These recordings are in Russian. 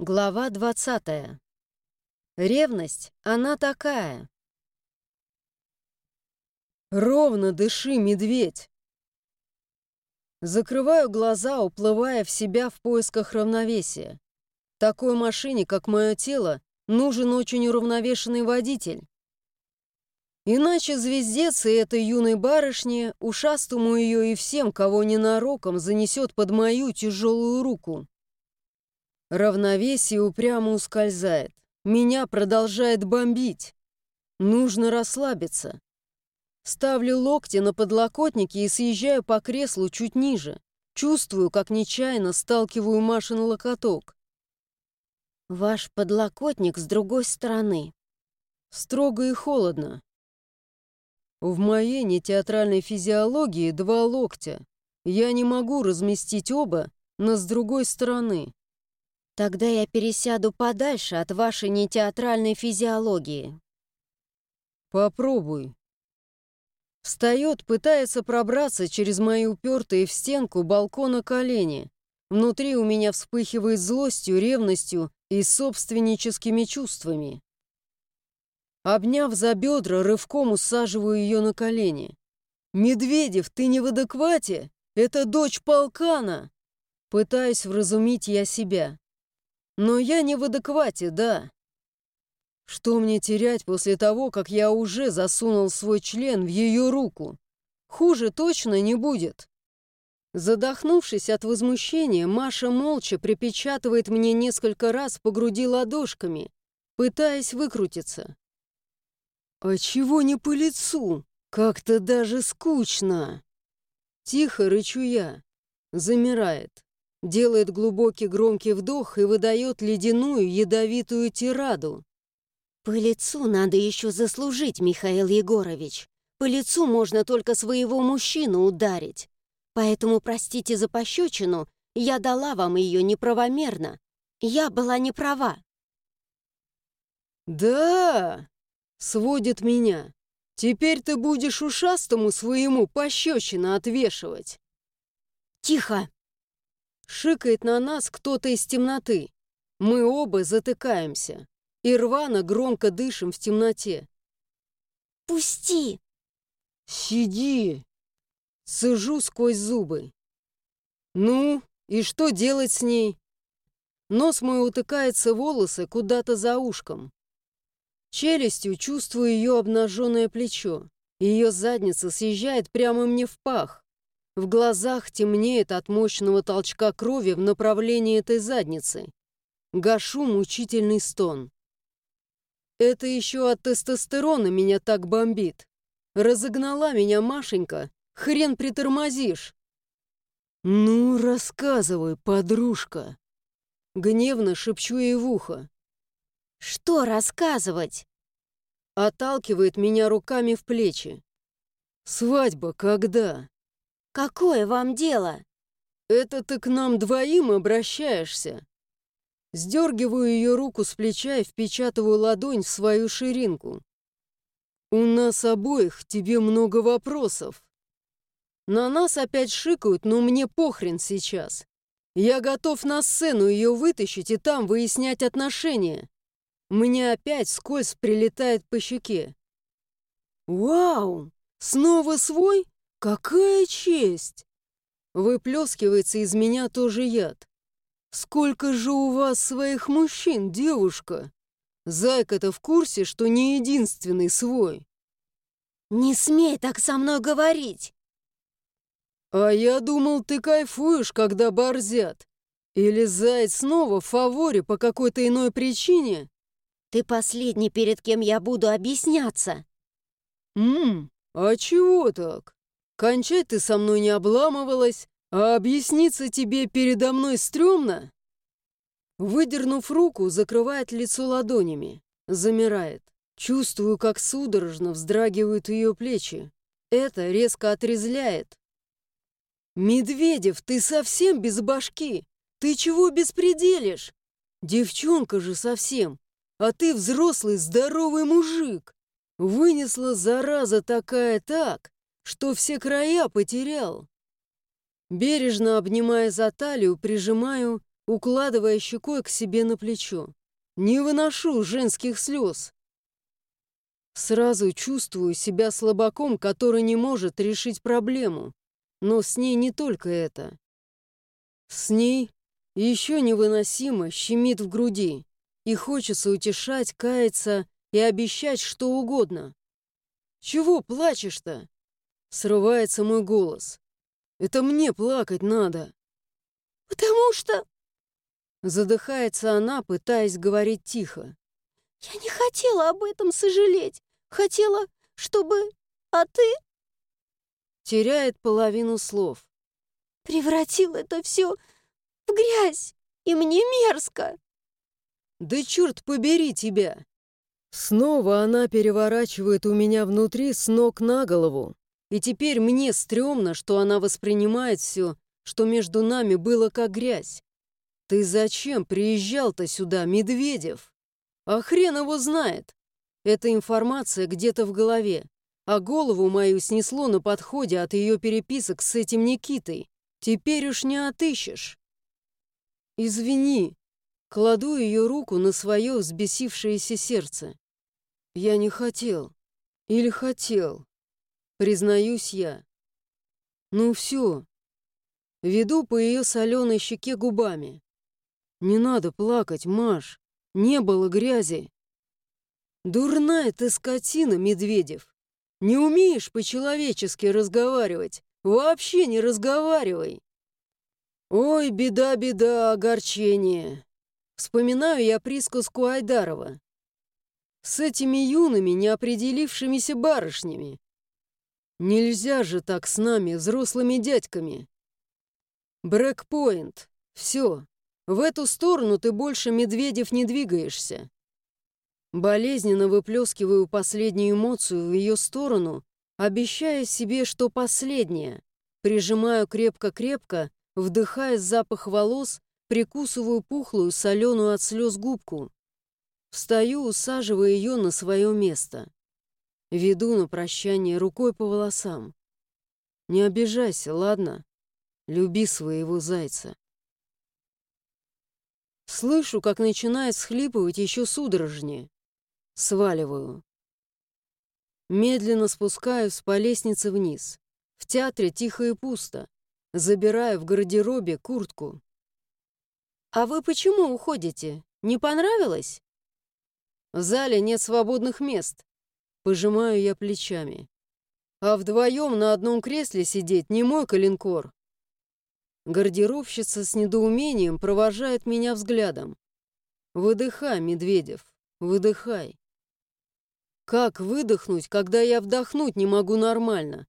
Глава 20. Ревность, она такая. Ровно дыши, медведь. Закрываю глаза, уплывая в себя в поисках равновесия. Такой машине, как мое тело, нужен очень уравновешенный водитель. Иначе звездец и этой юной барышне, ушастому ее и всем, кого ненароком занесет под мою тяжелую руку. Равновесие упрямо ускользает. Меня продолжает бомбить. Нужно расслабиться. Ставлю локти на подлокотники и съезжаю по креслу чуть ниже. Чувствую, как нечаянно сталкиваю Машин локоток. Ваш подлокотник с другой стороны. Строго и холодно. В моей нетеатральной физиологии два локтя. Я не могу разместить оба, но с другой стороны. Тогда я пересяду подальше от вашей нетеатральной физиологии. Попробуй. Встает, пытается пробраться через мои упертые в стенку балкона колени. Внутри у меня вспыхивает злостью, ревностью и собственническими чувствами. Обняв за бедра, рывком усаживаю ее на колени. «Медведев, ты не в адеквате? Это дочь полкана!» Пытаюсь вразумить я себя. Но я не в адеквате, да. Что мне терять после того, как я уже засунул свой член в ее руку? Хуже точно не будет. Задохнувшись от возмущения, Маша молча припечатывает мне несколько раз по груди ладошками, пытаясь выкрутиться. «А чего не по лицу? Как-то даже скучно!» Тихо рычу я. Замирает делает глубокий громкий вдох и выдает ледяную ядовитую тираду. «По лицу надо еще заслужить, Михаил Егорович. По лицу можно только своего мужчину ударить. Поэтому, простите за пощечину, я дала вам ее неправомерно. Я была не права». «Да!» — сводит меня. «Теперь ты будешь ушастому своему пощечина отвешивать». «Тихо!» Шикает на нас кто-то из темноты. Мы оба затыкаемся и рвано громко дышим в темноте. «Пусти!» «Сиди!» Сижу сквозь зубы. «Ну, и что делать с ней?» Нос мой утыкается волосы куда-то за ушком. Челюстью чувствую ее обнаженное плечо. Ее задница съезжает прямо мне в пах. В глазах темнеет от мощного толчка крови в направлении этой задницы. Гашу мучительный стон. Это еще от тестостерона меня так бомбит. Разогнала меня Машенька, хрен притормозишь. «Ну, рассказывай, подружка!» Гневно шепчу ей в ухо. «Что рассказывать?» Отталкивает меня руками в плечи. «Свадьба когда?» «Какое вам дело?» «Это ты к нам двоим обращаешься?» Сдергиваю ее руку с плеча и впечатываю ладонь в свою ширинку. «У нас обоих тебе много вопросов. На нас опять шикают, но мне похрен сейчас. Я готов на сцену ее вытащить и там выяснять отношения. Мне опять скользь прилетает по щеке. «Вау! Снова свой?» «Какая честь!» Выплескивается из меня тоже яд. «Сколько же у вас своих мужчин, девушка? Зайка-то в курсе, что не единственный свой». «Не смей так со мной говорить!» «А я думал, ты кайфуешь, когда борзят. Или заяц снова в фаворе по какой-то иной причине?» «Ты последний, перед кем я буду объясняться». «Ммм, а чего так?» Кончать ты со мной не обламывалась, а объясниться тебе передо мной стрёмно?» Выдернув руку, закрывает лицо ладонями. Замирает. Чувствую, как судорожно вздрагивают ее плечи. Это резко отрезляет. «Медведев, ты совсем без башки? Ты чего беспределишь? Девчонка же совсем, а ты взрослый здоровый мужик. Вынесла зараза такая так, что все края потерял. Бережно обнимая за талию, прижимаю укладывая щекой к себе на плечо. «Не выношу женских слез!» Сразу чувствую себя слабаком, который не может решить проблему. Но с ней не только это. С ней еще невыносимо щемит в груди, и хочется утешать, каяться и обещать что угодно. «Чего плачешь-то?» — срывается мой голос. «Это мне плакать надо». «Потому что...» Задыхается она, пытаясь говорить тихо. «Я не хотела об этом сожалеть. Хотела, чтобы... А ты...» Теряет половину слов. «Превратил это все в грязь, и мне мерзко!» «Да черт побери тебя!» Снова она переворачивает у меня внутри с ног на голову. И теперь мне стрёмно, что она воспринимает все, что между нами было как грязь. Ты зачем приезжал-то сюда, Медведев? А хрен его знает. Эта информация где-то в голове, а голову мою снесло на подходе от ее переписок с этим Никитой. Теперь уж не отыщешь. Извини, кладу ее руку на свое взбесившееся сердце. Я не хотел. Или хотел. Признаюсь я. Ну все. Веду по ее соленой щеке губами. Не надо плакать, Маш. Не было грязи. Дурная ты скотина, Медведев. Не умеешь по-человечески разговаривать. Вообще не разговаривай. Ой, беда-беда, огорчение. Вспоминаю я присказку Айдарова. С этими юными, неопределившимися барышнями. Нельзя же так с нами, взрослыми дядьками. Брэкпоинт. Все. В эту сторону ты больше, Медведев, не двигаешься. Болезненно выплескиваю последнюю эмоцию в ее сторону, обещая себе, что последняя. Прижимаю крепко-крепко, вдыхая запах волос, прикусываю пухлую, соленую от слез губку. Встаю, усаживая ее на свое место. Веду на прощание рукой по волосам. Не обижайся, ладно? Люби своего зайца. Слышу, как начинает схлипывать еще судорожнее. Сваливаю. Медленно спускаюсь по лестнице вниз. В театре тихо и пусто. Забираю в гардеробе куртку. «А вы почему уходите? Не понравилось?» «В зале нет свободных мест». Пожимаю я плечами. «А вдвоем на одном кресле сидеть не мой калинкор». Гардеробщица с недоумением провожает меня взглядом. «Выдыхай, Медведев, выдыхай». Как выдохнуть, когда я вдохнуть не могу нормально?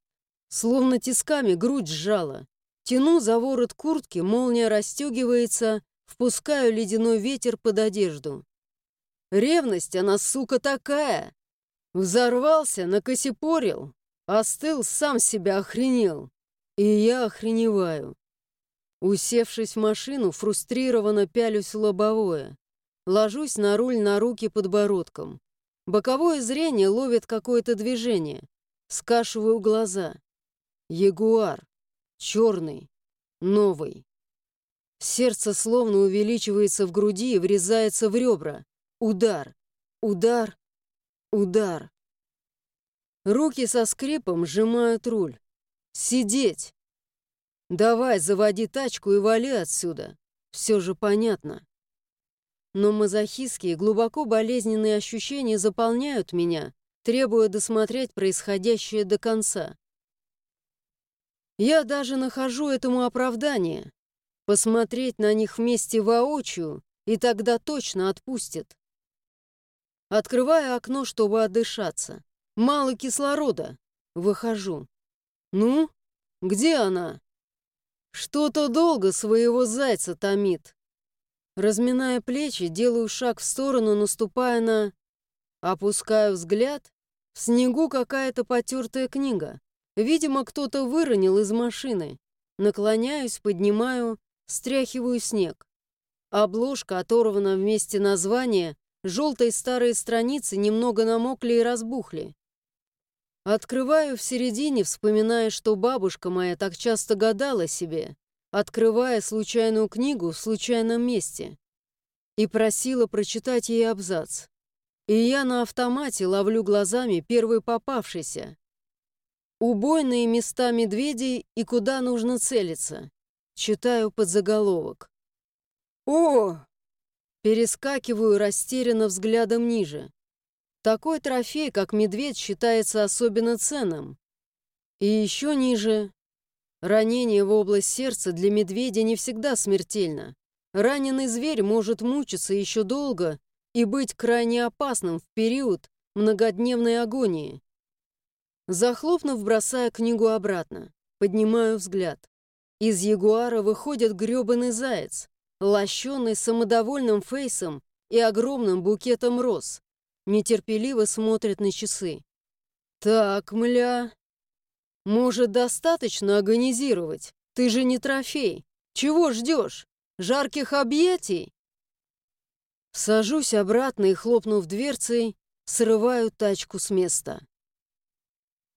Словно тисками грудь сжала. Тяну за ворот куртки, молния расстегивается, впускаю ледяной ветер под одежду. Ревность, она, сука, такая. Взорвался, накосипорил, остыл, сам себя охренел. И я охреневаю. Усевшись в машину, фрустрированно пялюсь в лобовое. Ложусь на руль на руки подбородком. Боковое зрение ловит какое-то движение. Скашиваю глаза. Ягуар. Черный. Новый. Сердце словно увеличивается в груди и врезается в ребра. Удар. Удар. Удар. Руки со скрипом сжимают руль. Сидеть. Давай, заводи тачку и вали отсюда. Все же понятно. Но мазохистские, глубоко болезненные ощущения заполняют меня, требуя досмотреть происходящее до конца. Я даже нахожу этому оправдание. Посмотреть на них вместе воочию, и тогда точно отпустит. Открываю окно, чтобы отдышаться. Мало кислорода. Выхожу. Ну, где она? Что-то долго своего зайца томит. Разминая плечи, делаю шаг в сторону, наступая на... Опускаю взгляд. В снегу какая-то потертая книга. Видимо, кто-то выронил из машины. Наклоняюсь, поднимаю, стряхиваю снег. Обложка, оторвана вместе названия, желтые старые страницы немного намокли и разбухли. Открываю в середине, вспоминая, что бабушка моя так часто гадала себе, открывая случайную книгу в случайном месте, и просила прочитать ей абзац. И я на автомате ловлю глазами первый попавшийся. Убойные места медведей и куда нужно целиться. Читаю подзаголовок. «О!» Перескакиваю растерянно взглядом ниже. Такой трофей, как медведь, считается особенно ценным. И еще ниже. Ранение в область сердца для медведя не всегда смертельно. Раненый зверь может мучиться еще долго и быть крайне опасным в период многодневной агонии. Захлопнув, бросая книгу обратно, поднимаю взгляд. Из ягуара выходит грёбаный заяц, лощеный самодовольным фейсом и огромным букетом роз. Нетерпеливо смотрит на часы. «Так, мля, может, достаточно агонизировать? Ты же не трофей. Чего ждешь? Жарких объятий?» Сажусь обратно и, хлопнув дверцей, срываю тачку с места.